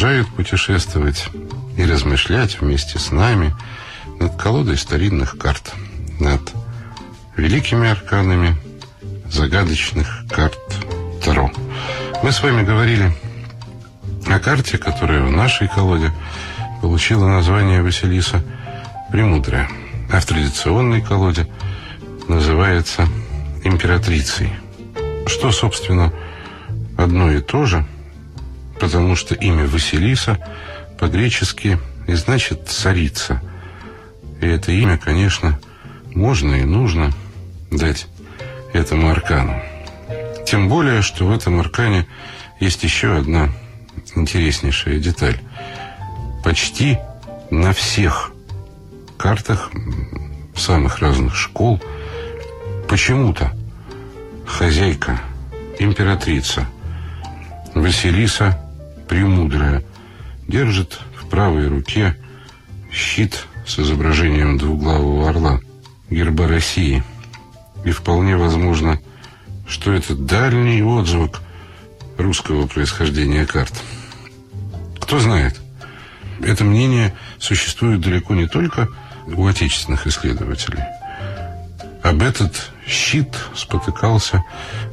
продолжает путешествовать и размышлять вместе с нами над колодой старинных карт, над великими арканами загадочных карт Таро. Мы с вами говорили о карте, которая в нашей колоде получила название Василиса Премудрая, а в традиционной колоде называется императрицей. Что, собственно, одно и то же, потому что имя Василиса по-гречески и значит «царица». И это имя, конечно, можно и нужно дать этому аркану. Тем более, что в этом аркане есть еще одна интереснейшая деталь. Почти на всех картах самых разных школ почему-то хозяйка, императрица Василиса Премудрая держит в правой руке щит с изображением двуглавого орла герба России. И вполне возможно, что это дальний отзвук русского происхождения карт. Кто знает, это мнение существует далеко не только у отечественных исследователей. Об этот щит спотыкался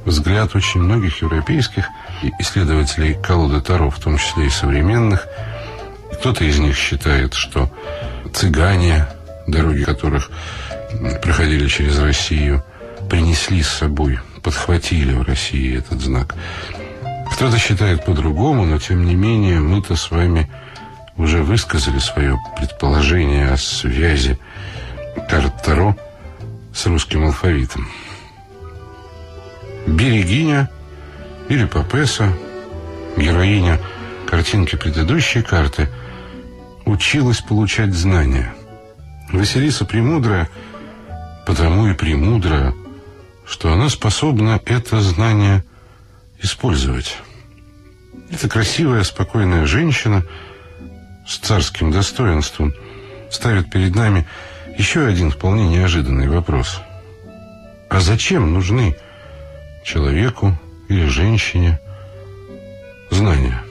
взгляд очень многих европейских исследователей колоды Таро, в том числе и современных. Кто-то из них считает, что цыгане, дороги которых проходили через Россию, принесли с собой, подхватили в России этот знак. Кто-то считает по-другому, но тем не менее мы-то с вами уже высказали свое предположение о связи карт Таро с русским алфавитом. Берегиня или Папеса, героиня картинки предыдущей карты, училась получать знания. Василиса Премудрая потому и премудрая, что она способна это знание использовать. Эта красивая, спокойная женщина с царским достоинством ставит перед нами еще один вполне неожиданный вопрос. А зачем нужны человеку или женщине знания?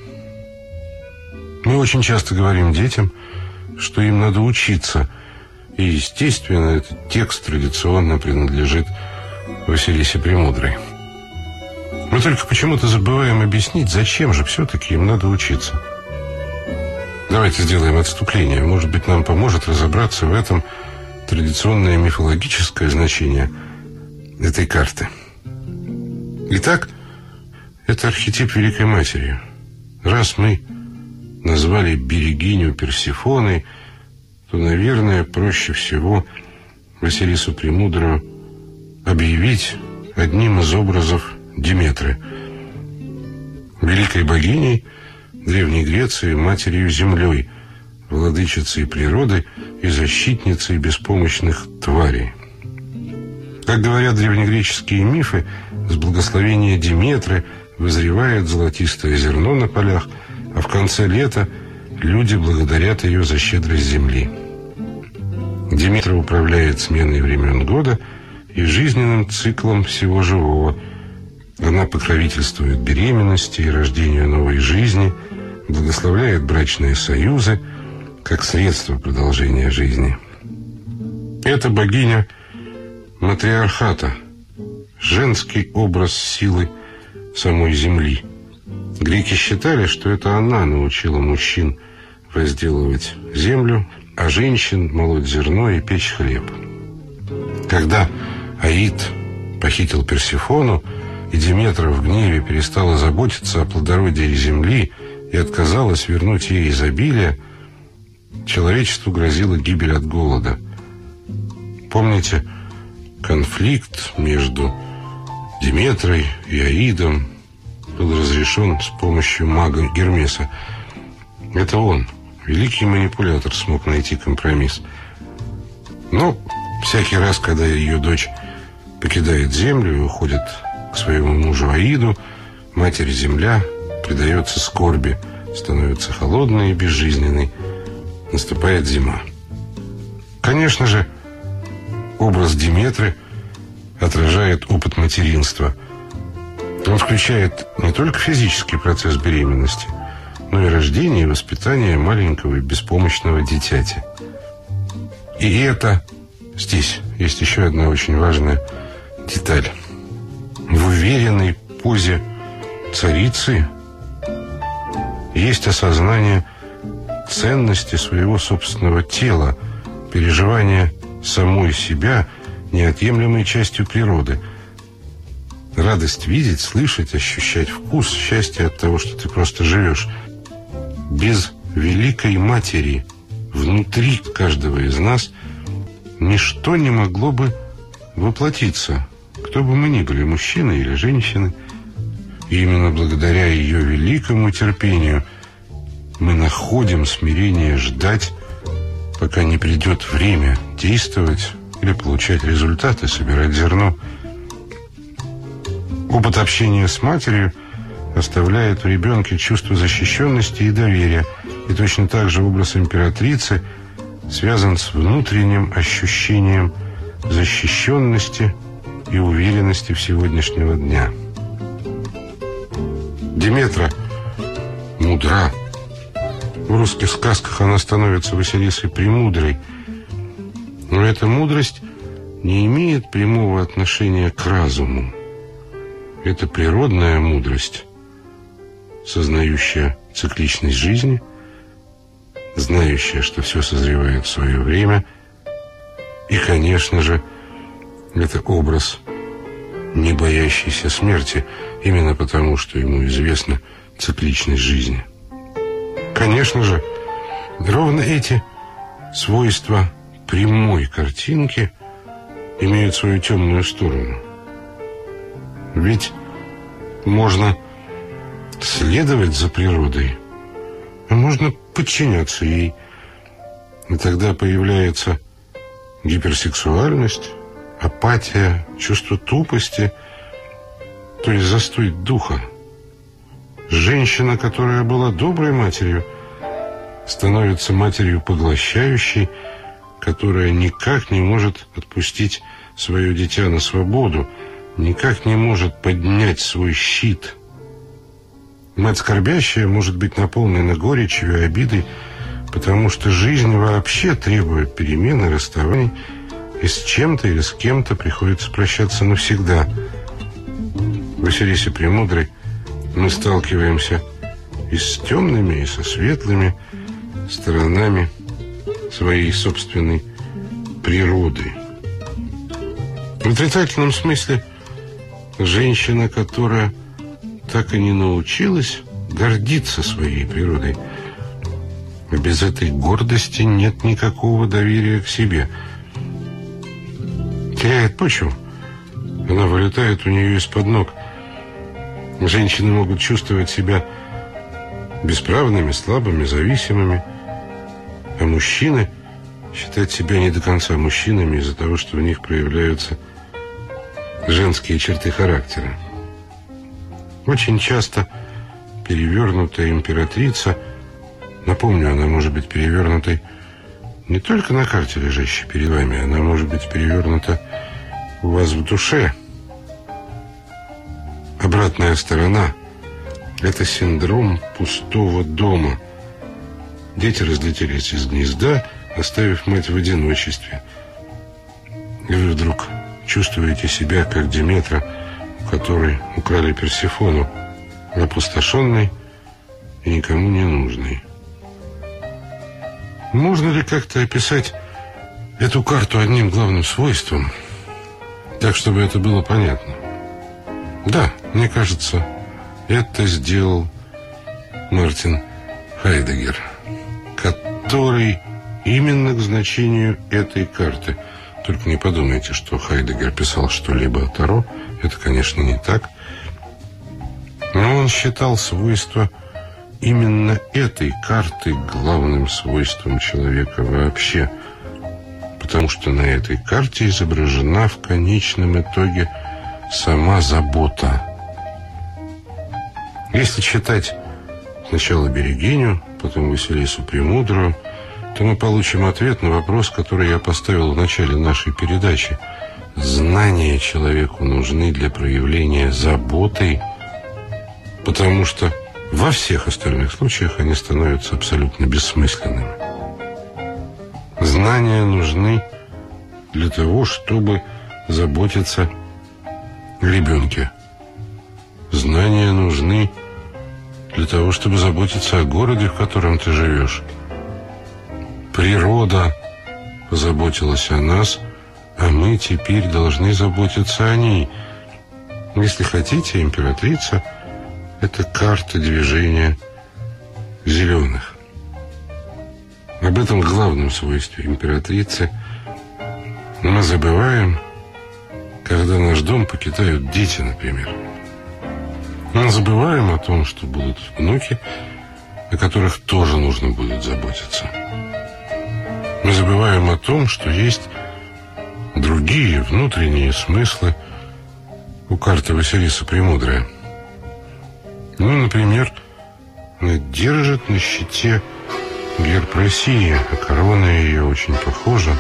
Мы очень часто говорим детям, что им надо учиться – и, естественно, этот текст традиционно принадлежит Василисе Премудрой. Мы только почему-то забываем объяснить, зачем же все-таки им надо учиться. Давайте сделаем отступление. Может быть, нам поможет разобраться в этом традиционное мифологическое значение этой карты. Итак, это архетип Великой Матери. Раз мы назвали Берегиню Персифоной – то, наверное, проще всего Василису Премудрую объявить одним из образов Диметры, великой богиней Древней Греции, матерью-землей, владычицей природы и защитницей беспомощных тварей. Как говорят древнегреческие мифы, с благословения Диметры вызревает золотистое зерно на полях, а в конце лета люди благодарят ее за щедрость земли. Димитра управляет сменой времен года и жизненным циклом всего живого. Она покровительствует беременности и рождению новой жизни, благословляет брачные союзы как средство продолжения жизни. Это богиня матриархата, женский образ силы самой земли. Греки считали, что это она научила мужчин возделывать землю, а женщин молоть зерно и печь хлеб. Когда Аид похитил Персифону, и Диметра в гневе перестала заботиться о плодородии земли и отказалась вернуть ей изобилие, человечеству грозила гибель от голода. Помните конфликт между Диметрой и Аидом был разрешен с помощью мага Гермеса. Это он, Великий манипулятор смог найти компромисс. Но всякий раз, когда ее дочь покидает землю и уходит к своему мужу Аиду, Матерь Земля предается скорби, становится холодной и безжизненной, наступает зима. Конечно же, образ Диметры отражает опыт материнства. Он включает не только физический процесс беременности, но и рождение и воспитание маленького и беспомощного дитяти. И это здесь есть еще одна очень важная деталь. В уверенной позе царицы есть осознание ценности своего собственного тела, переживание самой себя неотъемлемой частью природы. Радость видеть, слышать, ощущать вкус, счастье от того, что ты просто живешь. Без великой матери внутри каждого из нас ничто не могло бы воплотиться, кто бы мы ни были, мужчины или женщины. И именно благодаря ее великому терпению мы находим смирение ждать, пока не придет время действовать или получать результаты, собирать зерно. Опыт общения с матерью оставляет в ребенке чувство защищенности и доверия, и точно так же образ императрицы связан с внутренним ощущением защищенности и уверенности в сегодняшнего дня. Диметра мудра. В русских сказках она становится Василисой Премудрой – но эта мудрость не имеет прямого отношения к разуму. Это природная мудрость, сознающая цикличность жизни, знающая, что все созревает в свое время. И, конечно же, это образ, не боящийся смерти, именно потому, что ему известна цикличность жизни. Конечно же, ровно эти свойства прямой картинки имеют свою темную сторону. Ведь можно следовать за природой, а можно подчиняться ей. И тогда появляется гиперсексуальность, апатия, чувство тупости, то есть застой духа. Женщина, которая была доброй матерью, становится матерью поглощающей, которая никак не может отпустить свое дитя на свободу, никак не может поднять свой щит. Мать скорбящая может быть наполнена горечью и обидой, потому что жизнь вообще требует перемены, расставаний, и с чем-то или с кем-то приходится прощаться навсегда. В Василисе Премудрой мы сталкиваемся и с темными, и со светлыми сторонами своей собственной природы. В отрицательном смысле женщина, которая так и не научилась гордиться своей природой, без этой гордости нет никакого доверия к себе. Теряет почву. Она вылетает у нее из-под ног. Женщины могут чувствовать себя бесправными, слабыми, зависимыми а мужчины считать себя не до конца мужчинами из-за того, что в них проявляются женские черты характера. Очень часто перевернутая императрица, напомню, она может быть перевернутой не только на карте, лежащей перед вами, она может быть перевернута у вас в душе. Обратная сторона – это синдром пустого дома – Дети разлетелись из гнезда, оставив мать в одиночестве. И вы вдруг чувствуете себя, как Диметра, у которой украли Персифону, опустошенной и никому не нужной. Можно ли как-то описать эту карту одним главным свойством, так, чтобы это было понятно? Да, мне кажется, это сделал Мартин Хайдегер который именно к значению этой карты. Только не подумайте, что Хайдегер писал что-либо о Таро. Это, конечно, не так. Но он считал свойства именно этой карты главным свойством человека вообще. Потому что на этой карте изображена в конечном итоге сама забота. Если читать сначала Берегиню, потом Василису Премудрую, то мы получим ответ на вопрос, который я поставил в начале нашей передачи. Знания человеку нужны для проявления заботы потому что во всех остальных случаях они становятся абсолютно бессмысленными. Знания нужны для того, чтобы заботиться о ребенке. Знания нужны для того, чтобы заботиться о городе, в котором ты живешь. Природа позаботилась о нас, а мы теперь должны заботиться о ней. Если хотите, императрица – это карта движения зеленых. Об этом главном свойстве императрицы мы забываем, когда наш дом покидают дети, например. Мы забываем о том, что будут внуки, о которых тоже нужно будет заботиться. Мы забываем о том, что есть другие внутренние смыслы у карты Василиса Премудрая. Ну, например, держит на щите герб России, а корона ее очень похожа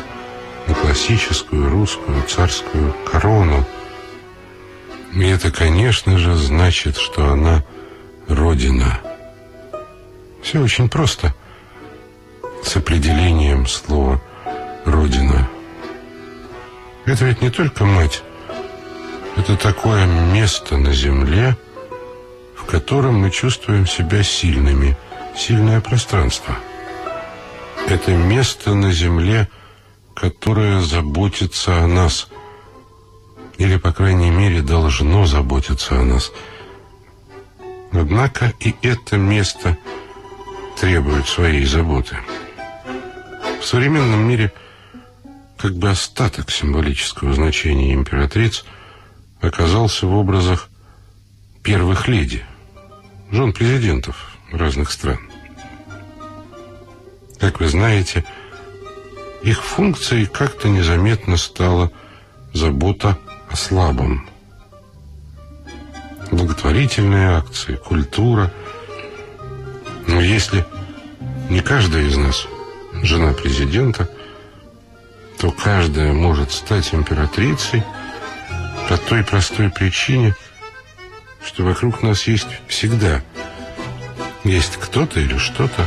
на классическую русскую царскую корону. И это, конечно же, значит, что она Родина. Все очень просто с определением слова «Родина». Это ведь не только мать. Это такое место на земле, в котором мы чувствуем себя сильными, сильное пространство – это место на земле, которое заботится о нас. Или, по крайней мере, должно заботиться о нас. Однако и это место требует своей заботы. В современном мире как бы остаток символического значения императриц оказался в образах первых леди, жен президентов разных стран. Как вы знаете, их функцией как-то незаметно стала забота о слабом. Благотворительные акции, культура. Но если не каждая из нас жена президента, то каждая может стать императрицей по той простой причине, что вокруг нас есть всегда. Есть кто-то или что-то,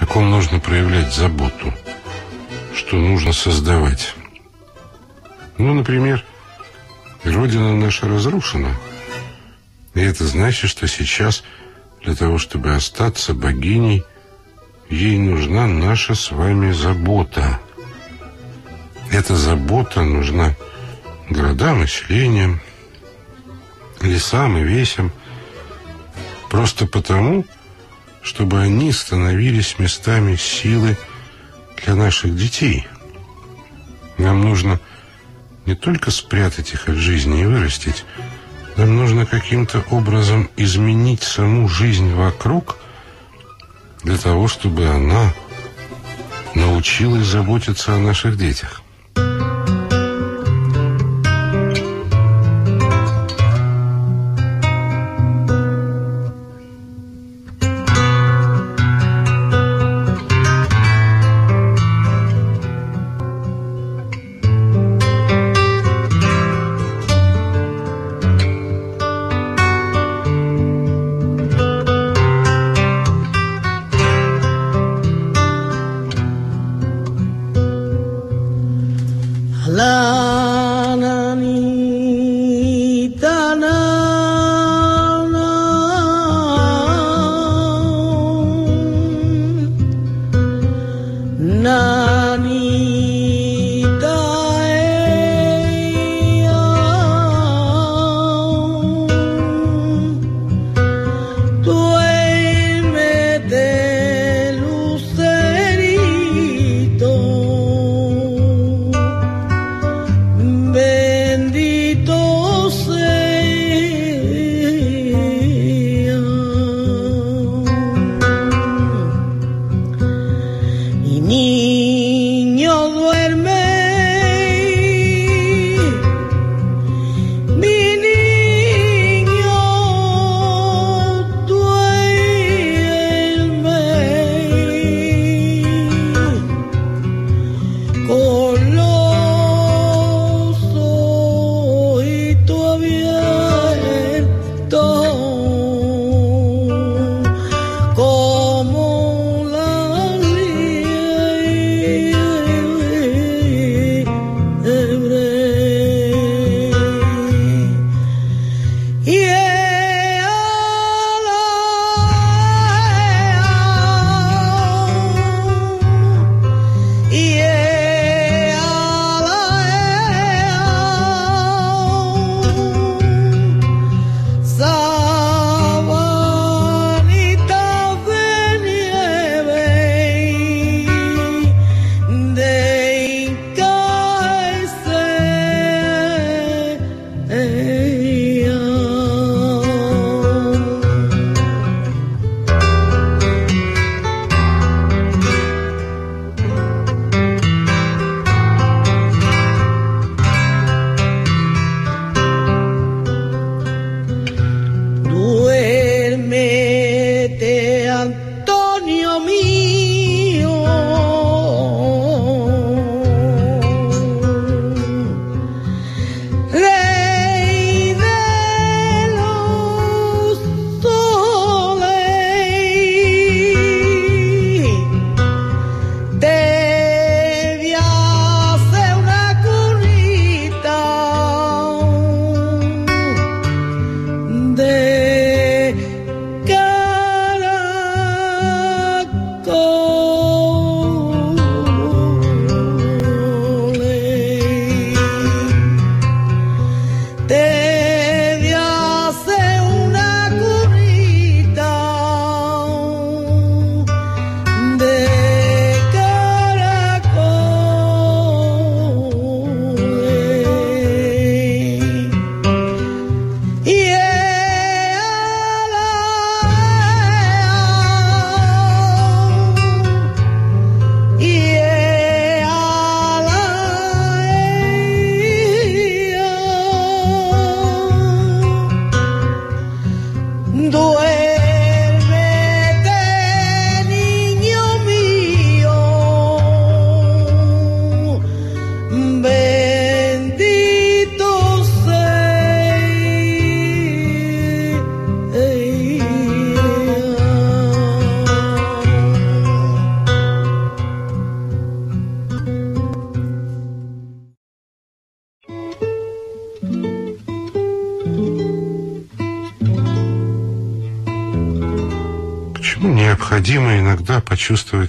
о ком нужно проявлять заботу, что нужно создавать. Ну, например, Родина наша разрушена. И это значит, что сейчас для того, чтобы остаться богиней, ей нужна наша с вами забота. Эта забота нужна городам и селениям, лесам и весям, просто потому, что чтобы они становились местами силы для наших детей. Нам нужно не только спрятать их от жизни и вырастить, нам нужно каким-то образом изменить саму жизнь вокруг для того, чтобы она научилась заботиться о наших детях.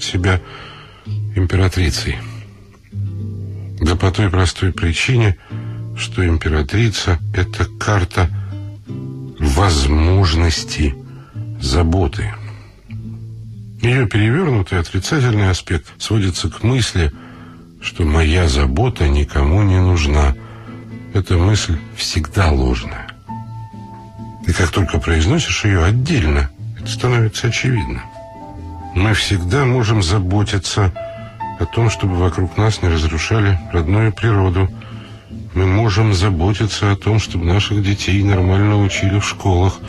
Почувствовать себя императрицей. Да по той простой причине, что императрица – это карта возможности заботы. Ее перевернутый отрицательный аспект сводится к мысли, что моя забота никому не нужна. Эта мысль всегда ложная. И как только произносишь ее отдельно, это становится очевидно. Мы всегда можем заботиться о том, чтобы вокруг нас не разрушали родную природу. Мы можем заботиться о том, чтобы наших детей нормально учили в школах.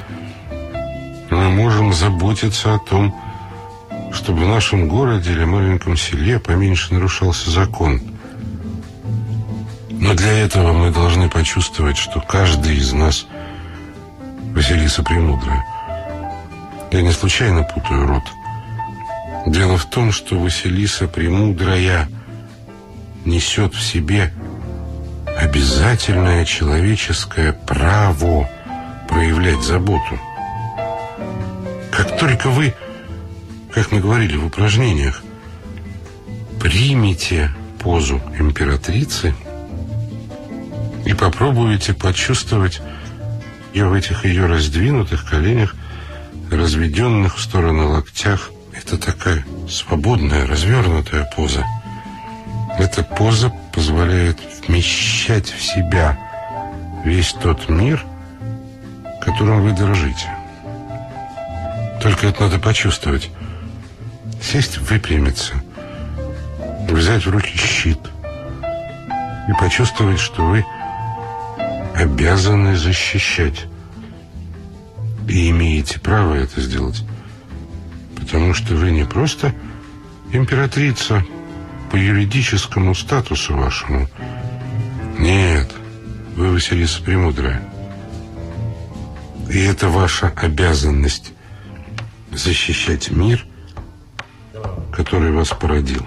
Мы можем заботиться о том, чтобы в нашем городе или маленьком селе поменьше нарушался закон. Но для этого мы должны почувствовать, что каждый из нас Василиса Премудрая. Я не случайно путаю род. Дело в том, что Василиса Премудрая несет в себе обязательное человеческое право проявлять заботу. Как только вы, как мы говорили в упражнениях, примете позу императрицы и попробуете почувствовать ее в этих ее раздвинутых коленях, разведенных в стороны локтях, это такая свободная, развернутая поза. Эта поза позволяет вмещать в себя весь тот мир, которым вы дорожите. Только это надо почувствовать. Сесть, выпрямиться, взять в руки щит и почувствовать, что вы обязаны защищать. И имеете право это сделать потому что вы не просто императрица по юридическому статусу вашему. Нет, вы Василиса Премудрая. И это ваша обязанность защищать мир, который вас породил.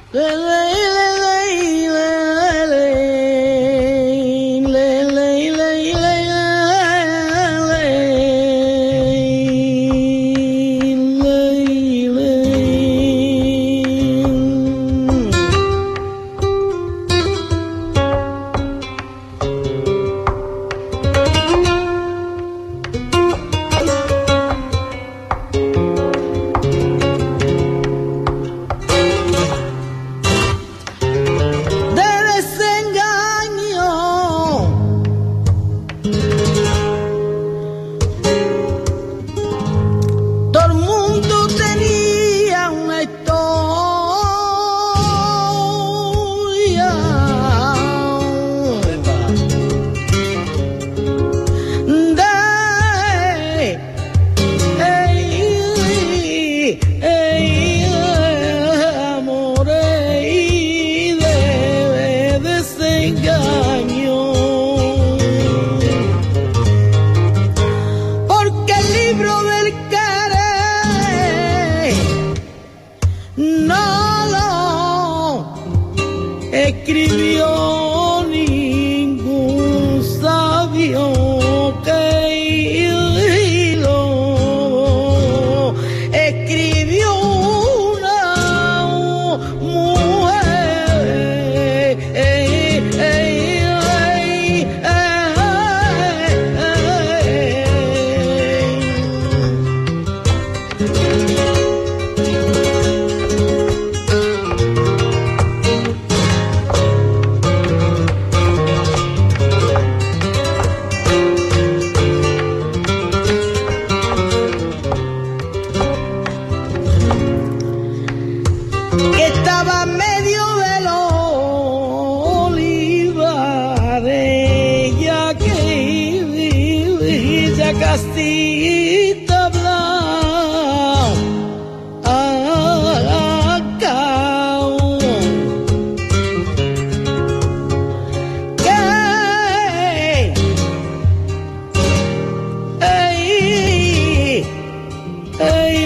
Hey.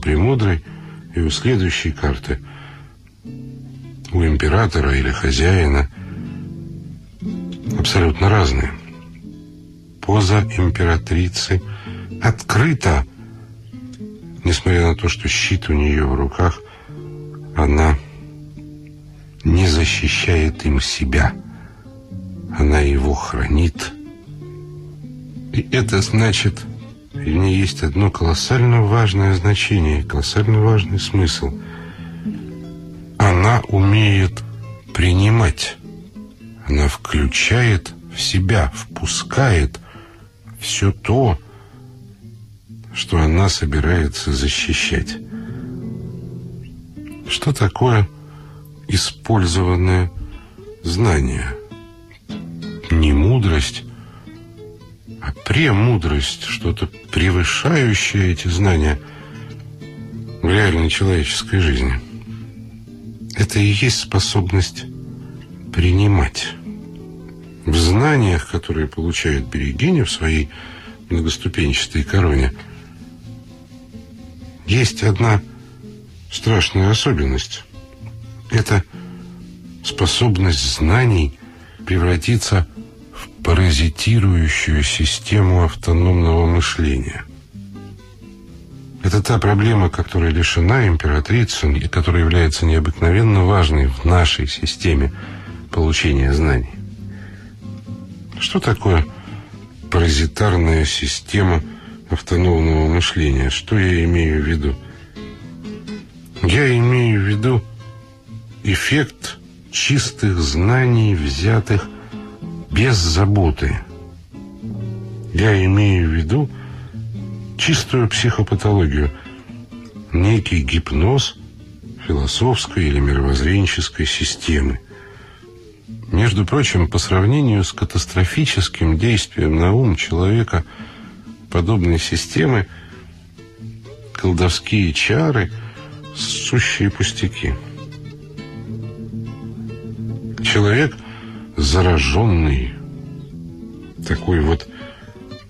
Премудрой и у следующей карты у императора или хозяина абсолютно разные. Поза императрицы открыта, несмотря на то, что щит у нее в руках, она не защищает им себя. Она его хранит. И это значит, в ней есть одно колоссально важное значение, колоссально важный смысл. Она умеет принимать. Она включает в себя, впускает все то, что она собирается защищать. Что такое использованное знание? Не мудрость, а премудрость, что-то превышающее эти знания в реальной человеческой жизни. Это и есть способность принимать. В знаниях, которые получает Берегиня в своей многоступенчатой короне, есть одна страшная особенность. Это способность знаний превратиться в паразитирующую систему автономного мышления. Это та проблема, которая лишена императрицы и которая является необыкновенно важной в нашей системе получения знаний. Что такое паразитарная система автономного мышления? Что я имею в виду? Я имею в виду эффект чистых знаний, взятых без заботы. Я имею в виду чистую психопатологию, некий гипноз философской или мировоззренческой системы. Между прочим, по сравнению с катастрофическим действием на ум человека подобной системы, колдовские чары – сущие пустяки. Человек, зараженный такой вот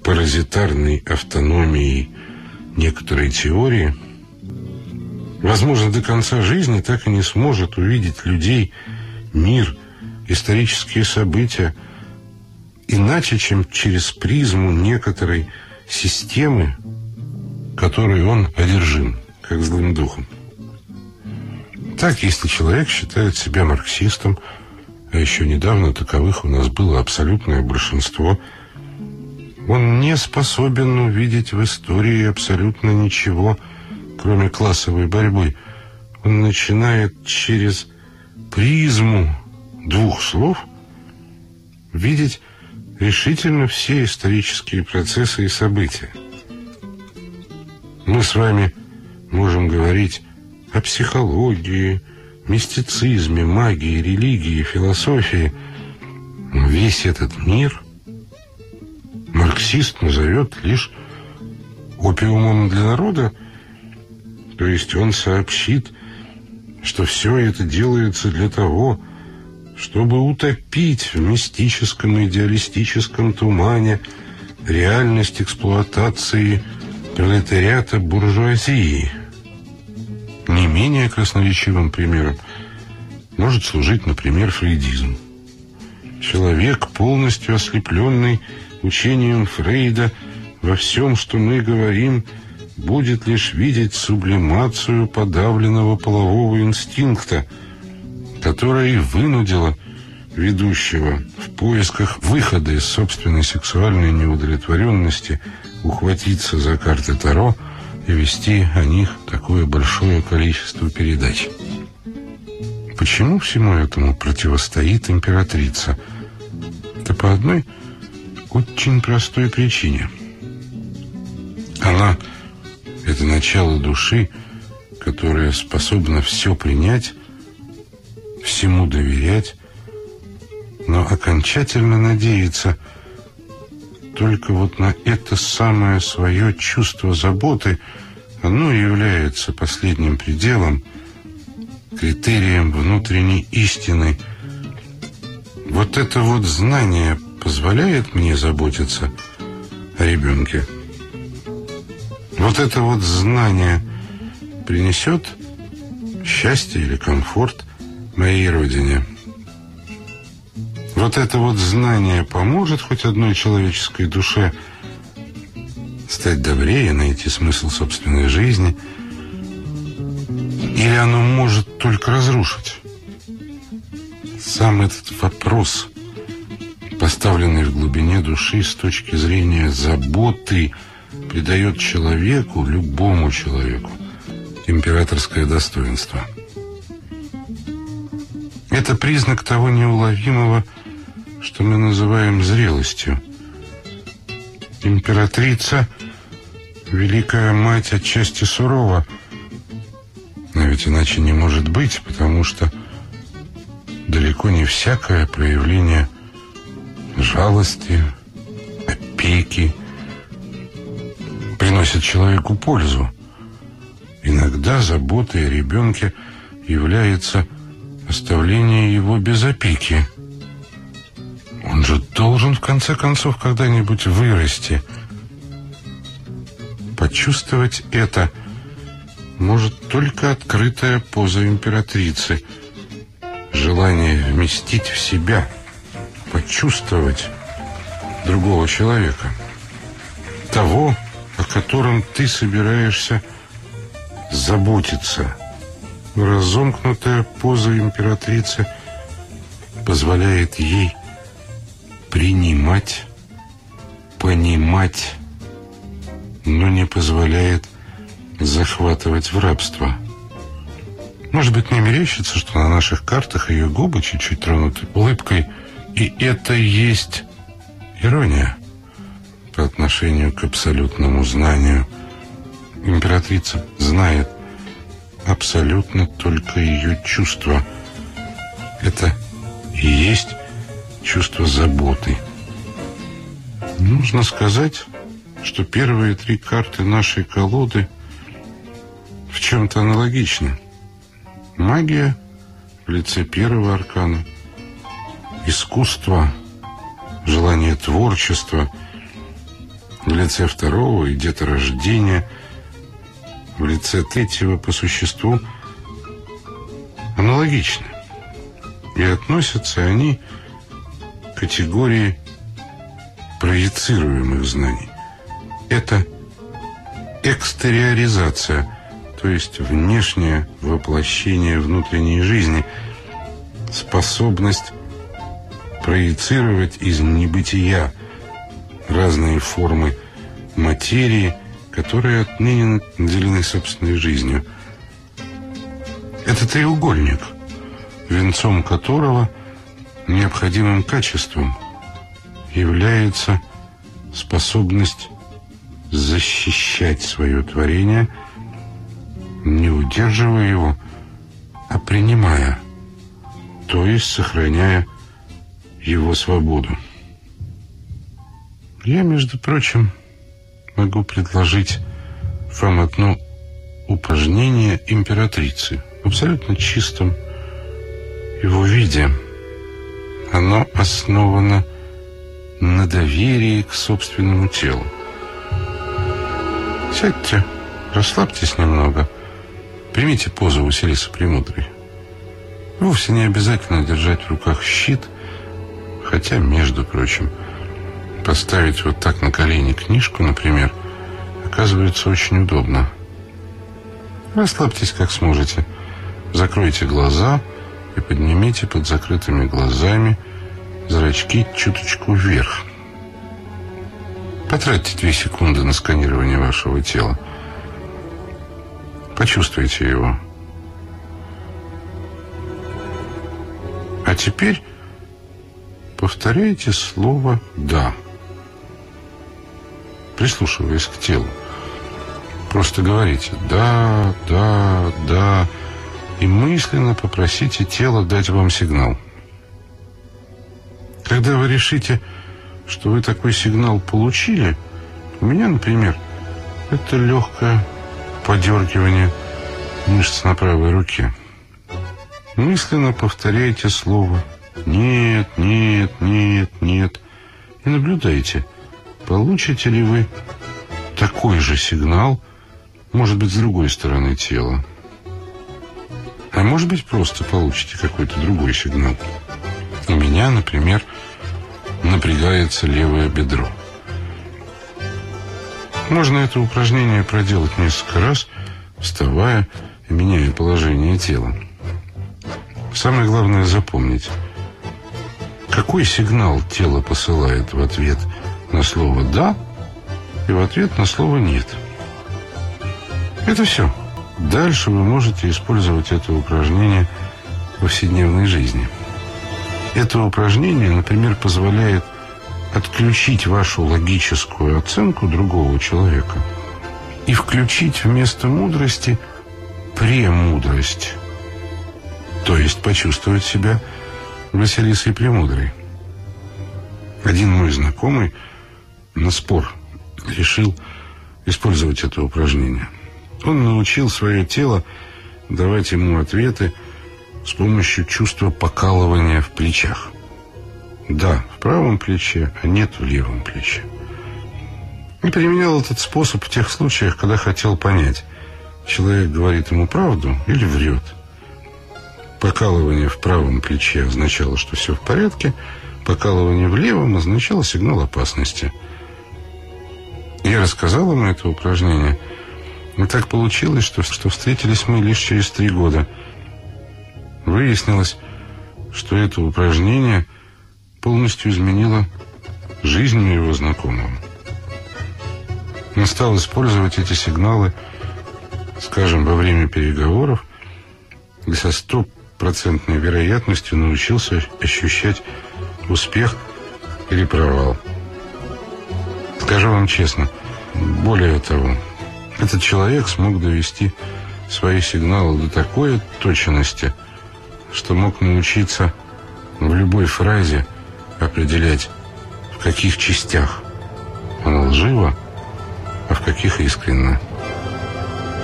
паразитарной автономией некоторой теории, возможно, до конца жизни так и не сможет увидеть людей, мир, исторические события, иначе, чем через призму некоторой системы, которой он одержим, как злым духом. Так, если человек считает себя марксистом, а еще недавно таковых у нас было абсолютное большинство, он не способен увидеть в истории абсолютно ничего, кроме классовой борьбы. Он начинает через призму двух слов видеть решительно все исторические процессы и события. Мы с вами можем говорить о психологии, мистицизме, магии, религии, философии. Весь этот мир марксист назовет лишь опиумом для народа, то есть он сообщит, что все это делается для того, чтобы утопить в мистическом идеалистическом тумане реальность эксплуатации пролетариата буржуазии. Не менее красноречивым примером может служить, например, фрейдизм. Человек, полностью ослепленный учением Фрейда, во всем, что мы говорим, будет лишь видеть сублимацию подавленного полового инстинкта, которая и вынудила ведущего в поисках выхода из собственной сексуальной неудовлетворенности ухватиться за карты Таро и вести о них такое большое количество передач. Почему всему этому противостоит императрица? Это по одной очень простой причине. Она — это начало души, которая способна все принять, всему доверять, но окончательно надеяться только вот на это самое свое чувство заботы, оно является последним пределом, критерием внутренней истины. Вот это вот знание позволяет мне заботиться о ребенке. Вот это вот знание принесет счастье или комфорт моей родине. Вот это вот знание поможет хоть одной человеческой душе стать добрее, найти смысл собственной жизни – или оно может только разрушить? Сам этот вопрос, поставленный в глубине души с точки зрения заботы, придает человеку, любому человеку, императорское достоинство. Это признак того неуловимого, что мы называем зрелостью. Императрица, великая мать отчасти сурова – но ведь иначе не может быть, потому что далеко не всякое проявление жалости, опеки приносит человеку пользу. Иногда заботой о ребенке является оставление его без опеки. Он же должен, в конце концов, когда-нибудь вырасти. Почувствовать это – может только открытая поза императрицы. Желание вместить в себя, почувствовать другого человека. Того, о котором ты собираешься заботиться. Разомкнутая поза императрицы позволяет ей принимать, понимать, но не позволяет захватывать в рабство. Может быть, мне мерещится, что на наших картах ее губы чуть-чуть тронуты улыбкой, и это есть ирония по отношению к абсолютному знанию. Императрица знает абсолютно только ее чувство. Это и есть чувство заботы. Нужно сказать, что первые три карты нашей колоды – в чем-то аналогичны. Магия в лице первого аркана, искусство, желание творчества в лице второго и деторождения лице третьего по существу аналогичны. И относятся они к категории проецируемых знаний. Это экстериоризация, то есть внешнее воплощение внутренней жизни, способность проецировать из небытия разные формы материи, которые отныне наделены собственной жизнью. Это треугольник, венцом которого необходимым качеством является способность защищать свое творение, не удерживая его, а принимая, то есть сохраняя его свободу. Я, между прочим, могу предложить вам одно упражнение императрицы в абсолютно чистом его виде. Оно основано на доверии к собственному телу. Сядьте, расслабьтесь немного, примите позу Василиса Премудрой. Вовсе не обязательно держать в руках щит, хотя, между прочим, поставить вот так на колени книжку, например, оказывается очень удобно. Расслабьтесь как сможете. Закройте глаза и поднимите под закрытыми глазами зрачки чуточку вверх. Потратьте две секунды на сканирование вашего тела. Почувствуйте его. А теперь повторяйте слово «да» прислушиваясь к телу. Просто говорите «да, да, да» и мысленно попросите тело дать вам сигнал. Когда вы решите, что вы такой сигнал получили, у меня, например, это легкое подергивание мышц на правой руке. Мысленно повторяйте слово «нет, нет, нет, нет» и наблюдайте – Получите ли вы такой же сигнал, может быть, с другой стороны тела? А может быть, просто получите какой-то другой сигнал. У меня, например, напрягается левое бедро. Можно это упражнение проделать несколько раз, вставая и меняя положение тела. Самое главное запомнить, какой сигнал тело посылает в ответ – на слово «да» и в ответ на слово «нет». Это все. Дальше вы можете использовать это упражнение в повседневной жизни. Это упражнение, например, позволяет отключить вашу логическую оценку другого человека и включить вместо мудрости премудрость, то есть почувствовать себя Василисой Премудрой. Один мой знакомый – на спор решил использовать это упражнение. Он научил свое тело давать ему ответы с помощью чувства покалывания в плечах. Да, в правом плече, а нет в левом плече. И применял этот способ в тех случаях, когда хотел понять, человек говорит ему правду или врет. Покалывание в правом плече означало, что все в порядке, покалывание в левом означало сигнал опасности – я рассказал ему это упражнение. И так получилось, что, что встретились мы лишь через три года. Выяснилось, что это упражнение полностью изменило жизнь моего знакомого. Он стал использовать эти сигналы, скажем, во время переговоров, и со стопроцентной вероятностью научился ощущать успех или провал. Скажу вам честно, более того, этот человек смог довести свои сигналы до такой точности, что мог научиться в любой фразе определять, в каких частях она лжива, а в каких искренна.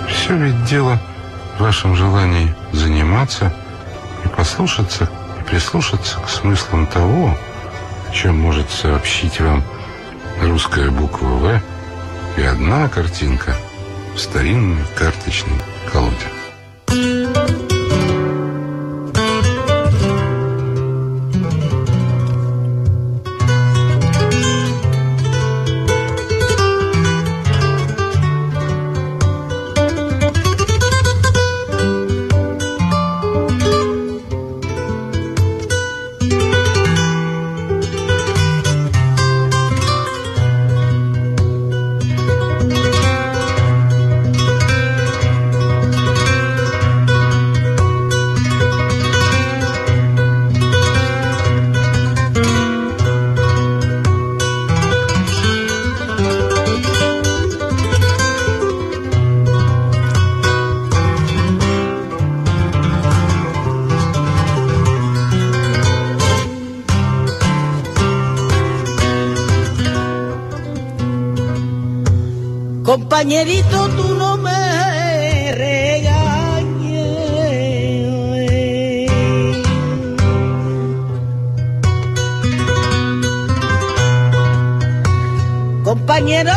Все ведь дело в вашем желании заниматься и послушаться, и прислушаться к смыслам того, чем может сообщить вам русская буква «В» и одна картинка, в старинной карточной колоде. Compañerito, tú no me regañes. Compañero,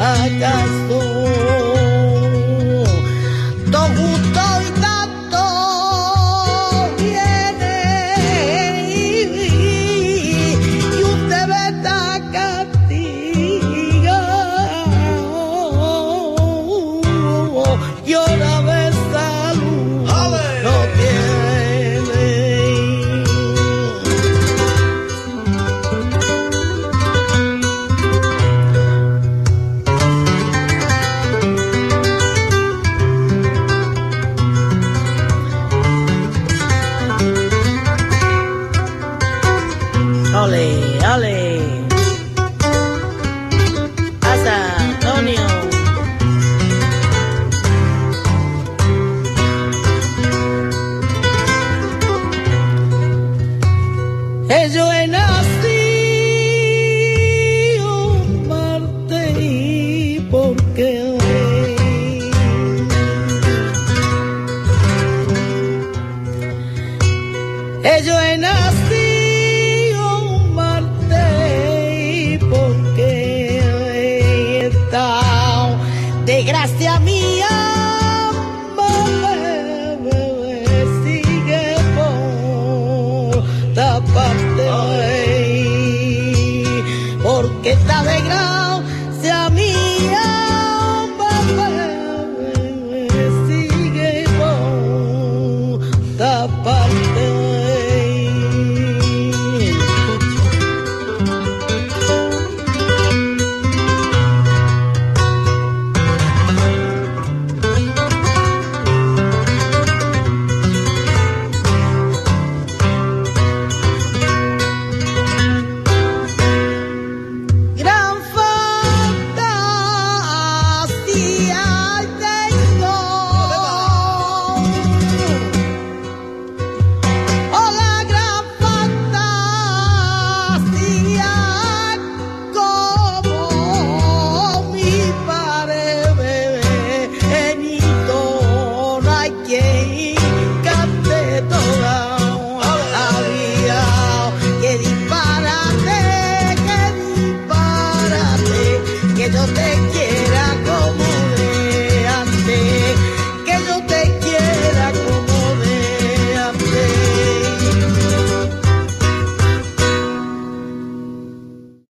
¿Acaso